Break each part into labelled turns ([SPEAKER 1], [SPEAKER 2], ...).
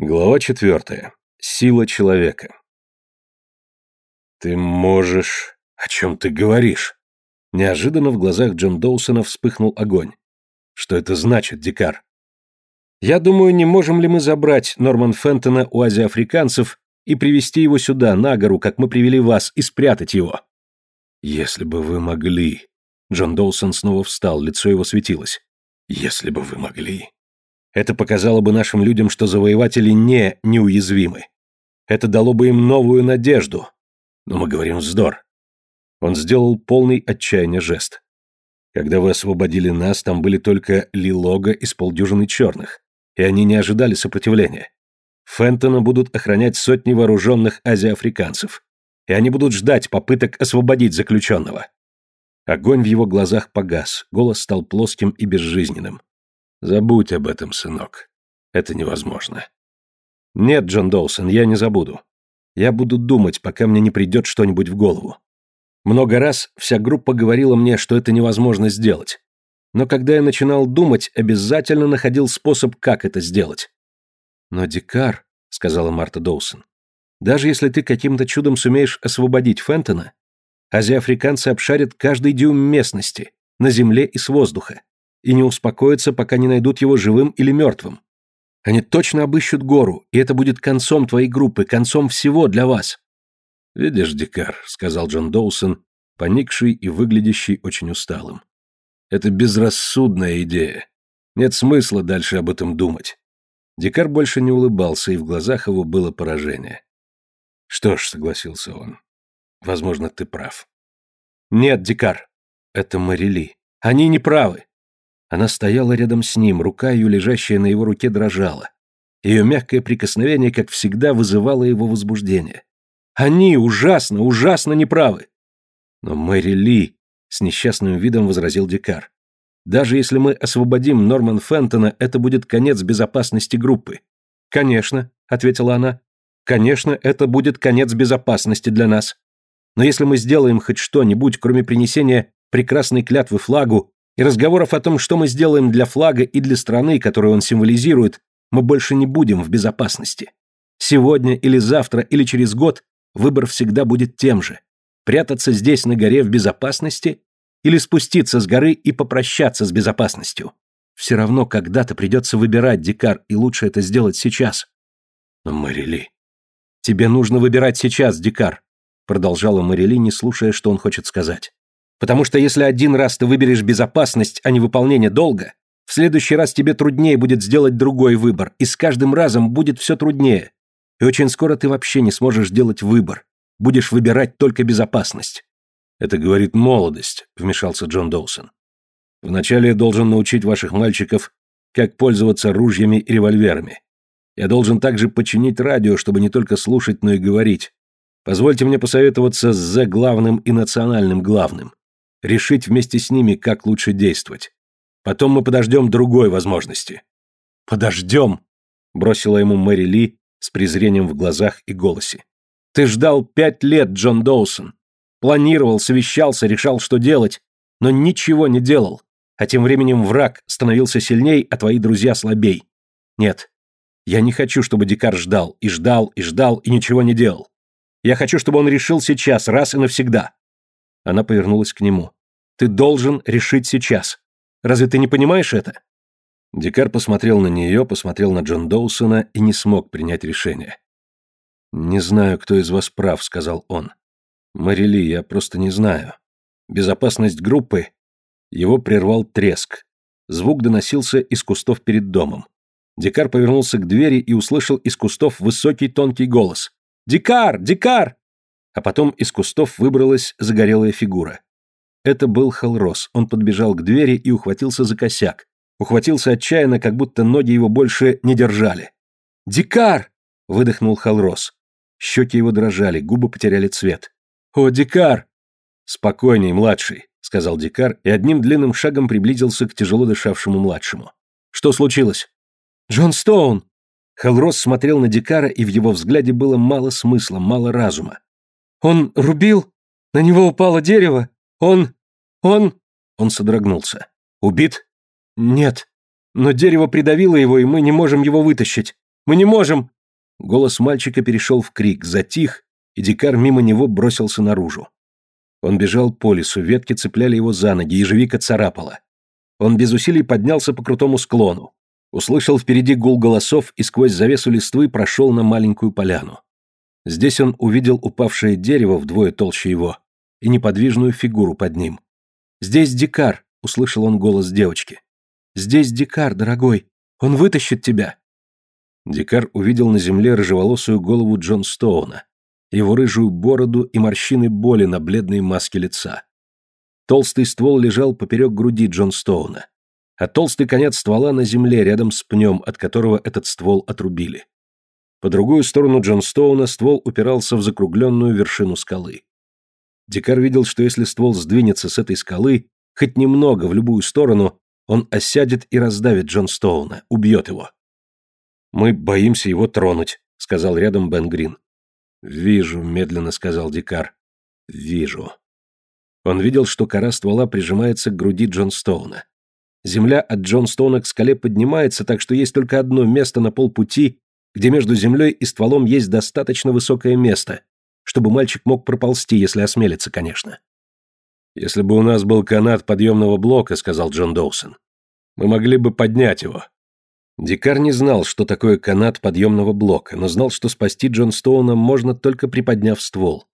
[SPEAKER 1] Глава четвертая. Сила человека. «Ты можешь... О чем ты говоришь?» Неожиданно в глазах Джон Доусона вспыхнул огонь. «Что это значит, Дикар?» «Я думаю, не можем ли мы забрать Норман Фентона у азиафриканцев и привести его сюда, на гору, как мы привели вас, и спрятать его?» «Если бы вы могли...» Джон Доусон снова встал, лицо его светилось. «Если бы вы могли...» Это показало бы нашим людям, что завоеватели не неуязвимы. Это дало бы им новую надежду. Но мы говорим вздор. Он сделал полный отчаяния жест. Когда вы освободили нас, там были только Лилога из полдюжины черных, и они не ожидали сопротивления. Фентона будут охранять сотни вооруженных азиафриканцев, и они будут ждать попыток освободить заключенного. Огонь в его глазах погас, голос стал плоским и безжизненным. Забудь об этом, сынок. Это невозможно. Нет, Джон Доусон, я не забуду. Я буду думать, пока мне не придет что-нибудь в голову. Много раз вся группа говорила мне, что это невозможно сделать. Но когда я начинал думать, обязательно находил способ, как это сделать. Но Дикар, сказала Марта Доусон, даже если ты каким-то чудом сумеешь освободить Фентона, азиафриканцы обшарят каждый дюйм местности, на земле и с воздуха и не успокоятся, пока не найдут его живым или мертвым. Они точно обыщут гору, и это будет концом твоей группы, концом всего для вас. «Видишь, Дикар», — сказал Джон Доусон, поникший и выглядящий очень усталым. «Это безрассудная идея. Нет смысла дальше об этом думать». Дикар больше не улыбался, и в глазах его было поражение. «Что ж», — согласился он, — «возможно, ты прав». «Нет, Дикар, это Марили. Они не правы. Она стояла рядом с ним, рука ее, лежащая на его руке, дрожала. Ее мягкое прикосновение, как всегда, вызывало его возбуждение. Они ужасно, ужасно неправы. Но Мэри Ли, с несчастным видом возразил Дикар. Даже если мы освободим Норман Фентона, это будет конец безопасности группы. Конечно, ответила она. Конечно, это будет конец безопасности для нас. Но если мы сделаем хоть что-нибудь, кроме принесения прекрасной клятвы флагу, и разговоров о том, что мы сделаем для флага и для страны, которую он символизирует, мы больше не будем в безопасности. Сегодня или завтра или через год выбор всегда будет тем же. Прятаться здесь на горе в безопасности или спуститься с горы и попрощаться с безопасностью. Все равно когда-то придется выбирать, Дикар, и лучше это сделать сейчас. Марили... Тебе нужно выбирать сейчас, Дикар, продолжала Марили, не слушая, что он хочет сказать. Потому что если один раз ты выберешь безопасность, а не выполнение долга, в следующий раз тебе труднее будет сделать другой выбор, и с каждым разом будет все труднее. И очень скоро ты вообще не сможешь делать выбор. Будешь выбирать только безопасность. Это говорит молодость, вмешался Джон Доусон. Вначале я должен научить ваших мальчиков, как пользоваться ружьями и револьверами. Я должен также починить радио, чтобы не только слушать, но и говорить. Позвольте мне посоветоваться с главным и национальным главным решить вместе с ними, как лучше действовать. Потом мы подождем другой возможности». «Подождем», — бросила ему Мэри Ли с презрением в глазах и голосе. «Ты ждал пять лет, Джон Доусон. Планировал, совещался, решал, что делать, но ничего не делал. А тем временем враг становился сильней, а твои друзья слабей. Нет, я не хочу, чтобы Дикар ждал, и ждал, и ждал, и ничего не делал. Я хочу, чтобы он решил сейчас, раз и навсегда. Она повернулась к нему. «Ты должен решить сейчас. Разве ты не понимаешь это?» Дикар посмотрел на нее, посмотрел на Джон Доусона и не смог принять решение. «Не знаю, кто из вас прав», — сказал он. «Марили, я просто не знаю. Безопасность группы...» Его прервал треск. Звук доносился из кустов перед домом. Дикар повернулся к двери и услышал из кустов высокий тонкий голос. «Дикар! Дикар!» А потом из кустов выбралась загорелая фигура. Это был Халрос. Он подбежал к двери и ухватился за косяк. Ухватился отчаянно, как будто ноги его больше не держали. «Дикар!» — выдохнул Халрос. Щеки его дрожали, губы потеряли цвет. «О, Дикар!» «Спокойней, младший», — сказал Дикар и одним длинным шагом приблизился к тяжело дышавшему младшему. «Что случилось?» «Джон Стоун!» Халрос смотрел на Дикара, и в его взгляде было мало смысла, мало разума. Он рубил? На него упало дерево? Он... он...» Он содрогнулся. «Убит?» «Нет. Но дерево придавило его, и мы не можем его вытащить.
[SPEAKER 2] Мы не можем!»
[SPEAKER 1] Голос мальчика перешел в крик, затих, и дикар мимо него бросился наружу. Он бежал по лесу, ветки цепляли его за ноги, ежевика царапала. Он без усилий поднялся по крутому склону. Услышал впереди гул голосов и сквозь завесу листвы прошел на маленькую поляну. Здесь он увидел упавшее дерево вдвое толще его и неподвижную фигуру под ним. «Здесь дикар», — услышал он голос девочки. «Здесь дикар, дорогой. Он вытащит тебя». Дикар увидел на земле рыжеволосую голову Джон Стоуна, его рыжую бороду и морщины боли на бледной маске лица. Толстый ствол лежал поперек груди Джон Стоуна, а толстый конец ствола на земле рядом с пнем, от которого этот ствол отрубили. По другую сторону Джон Стоуна ствол упирался в закругленную вершину скалы. Дикар видел, что если ствол сдвинется с этой скалы, хоть немного в любую сторону, он осядет и раздавит Джон Стоуна, убьет его. «Мы боимся его тронуть», — сказал рядом Бен Грин. «Вижу», — медленно сказал Дикар. «Вижу». Он видел, что кора ствола прижимается к груди Джон Стоуна. Земля от Джон Стоуна к скале поднимается, так что есть только одно место на полпути, где между землей и стволом есть достаточно высокое место, чтобы мальчик мог проползти, если осмелится, конечно. «Если бы у нас был канат подъемного блока», — сказал Джон Доусон, — «мы могли бы поднять его». Дикар не знал, что такое канат подъемного блока, но знал, что спасти Джон Стоуна можно только приподняв ствол.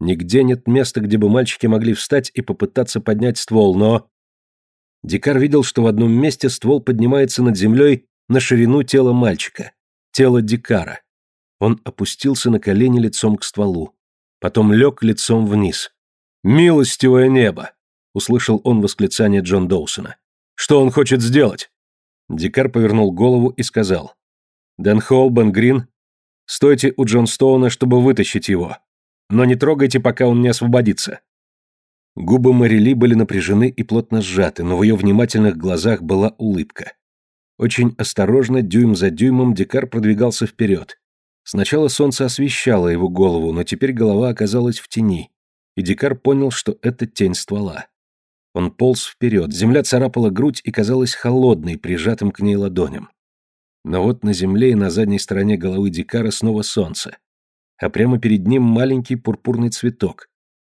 [SPEAKER 1] Нигде нет места, где бы мальчики могли встать и попытаться поднять ствол, но... Дикар видел, что в одном месте ствол поднимается над землей на ширину тела мальчика, тело Дикара. Он опустился на колени лицом к стволу, потом лег лицом вниз. «Милостивое небо!» — услышал он восклицание Джон Доусона. «Что он хочет сделать?» Дикар повернул голову и сказал. «Дэн Холл, Бен Грин, стойте у Джон Стоуна, чтобы вытащить его. Но не трогайте, пока он не освободится». Губы Марили были напряжены и плотно сжаты, но в ее внимательных глазах была улыбка. Очень осторожно, дюйм за дюймом, Дикар продвигался вперед. Сначала солнце освещало его голову, но теперь голова оказалась в тени, и Дикар понял, что это тень ствола. Он полз вперед, земля царапала грудь и казалась холодной, прижатым к ней ладоням. Но вот на земле и на задней стороне головы Дикара снова солнце. А прямо перед ним маленький пурпурный цветок.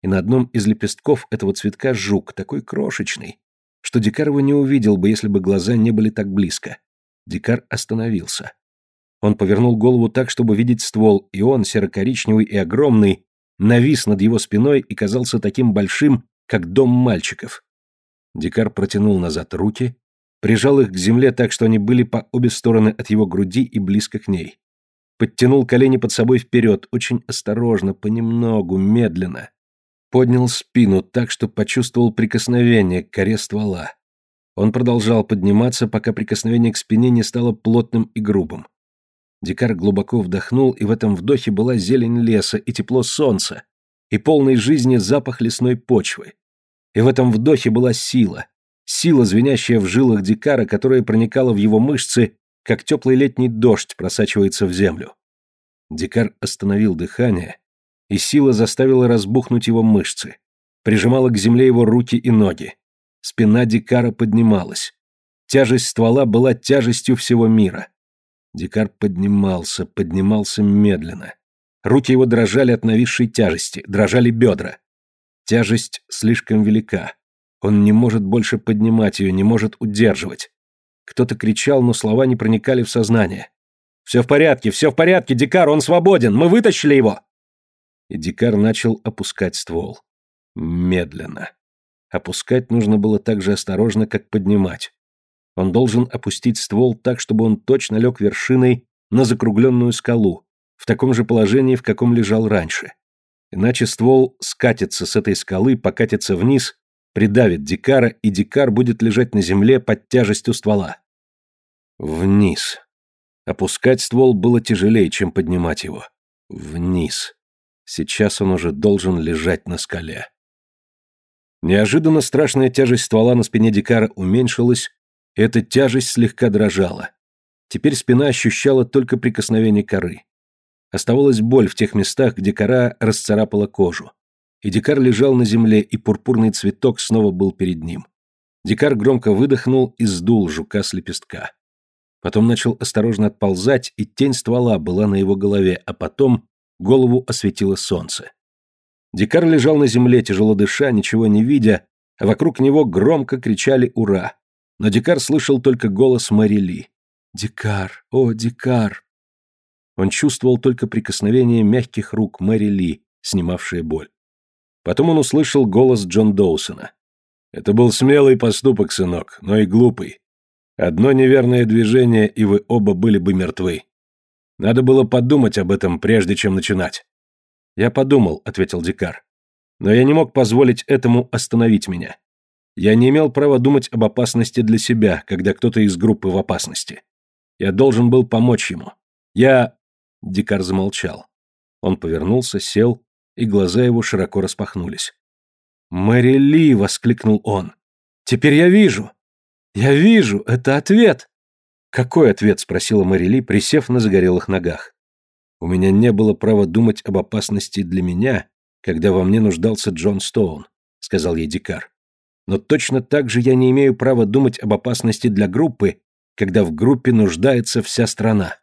[SPEAKER 1] И на одном из лепестков этого цветка жук, такой крошечный, что Дикар не увидел бы, если бы глаза не были так близко. Дикар остановился. Он повернул голову так, чтобы видеть ствол, и он, серо-коричневый и огромный, навис над его спиной и казался таким большим, как дом мальчиков. Дикар протянул назад руки, прижал их к земле так, что они были по обе стороны от его груди и близко к ней. Подтянул колени под собой вперед, очень осторожно, понемногу, медленно. Поднял спину так, что почувствовал прикосновение к коре ствола. Он продолжал подниматься, пока прикосновение к спине не стало плотным и грубым. Дикар глубоко вдохнул, и в этом вдохе была зелень леса и тепло солнца, и полный жизни запах лесной почвы. И в этом вдохе была сила. Сила, звенящая в жилах Дикара, которая проникала в его мышцы, как теплый летний дождь просачивается в землю. Дикар остановил дыхание, и сила заставила разбухнуть его мышцы, прижимала к земле его руки и ноги. Спина Дикара поднималась. Тяжесть ствола была тяжестью всего мира. Дикар поднимался, поднимался медленно. Руки его дрожали от нависшей тяжести, дрожали бедра. Тяжесть слишком велика. Он не может больше поднимать ее, не может удерживать. Кто-то кричал, но слова не проникали в сознание. «Все в порядке, все в порядке, Дикар, он свободен, мы вытащили его!» И Дикар начал опускать ствол. Медленно. Опускать нужно было так же осторожно, как поднимать. Он должен опустить ствол так, чтобы он точно лег вершиной на закругленную скалу, в таком же положении, в каком лежал раньше. Иначе ствол скатится с этой скалы, покатится вниз, придавит Дикара, и Дикар будет лежать на земле под тяжестью ствола. Вниз. Опускать ствол было тяжелее, чем поднимать его. Вниз. Сейчас он уже должен лежать на скале. Неожиданно страшная тяжесть ствола на спине Дикара уменьшилась, и эта тяжесть слегка дрожала. Теперь спина ощущала только прикосновение коры. Оставалась боль в тех местах, где кора расцарапала кожу. И Дикар лежал на земле, и пурпурный цветок снова был перед ним. Дикар громко выдохнул и сдул жука с лепестка. Потом начал осторожно отползать, и тень ствола была на его голове, а потом голову осветило солнце. Дикар лежал на земле, тяжело дыша, ничего не видя, а вокруг него громко кричали «Ура!». Но Дикар слышал только голос Мэри Ли. «Дикар! О, Дикар!» Он чувствовал только прикосновение мягких рук Мэри Ли, снимавшие боль. Потом он услышал голос Джон Доусона. «Это был смелый поступок, сынок, но и глупый. Одно неверное движение, и вы оба были бы мертвы. Надо было подумать об этом, прежде чем начинать». «Я подумал», — ответил Дикар. «Но я не мог позволить этому остановить меня. Я не имел права думать об опасности для себя, когда кто-то из группы в опасности. Я должен был помочь ему. Я...» Дикар замолчал. Он повернулся, сел, и глаза его широко распахнулись. «Мэри Ли!» — воскликнул он. «Теперь я вижу! Я вижу! Это ответ!» «Какой ответ?» — спросила Мэри Ли, присев на загорелых ногах. «У меня не было права думать об опасности для меня, когда во мне нуждался Джон Стоун», — сказал ей Дикар. «Но точно так же я не имею права думать об опасности для группы, когда в группе нуждается вся страна».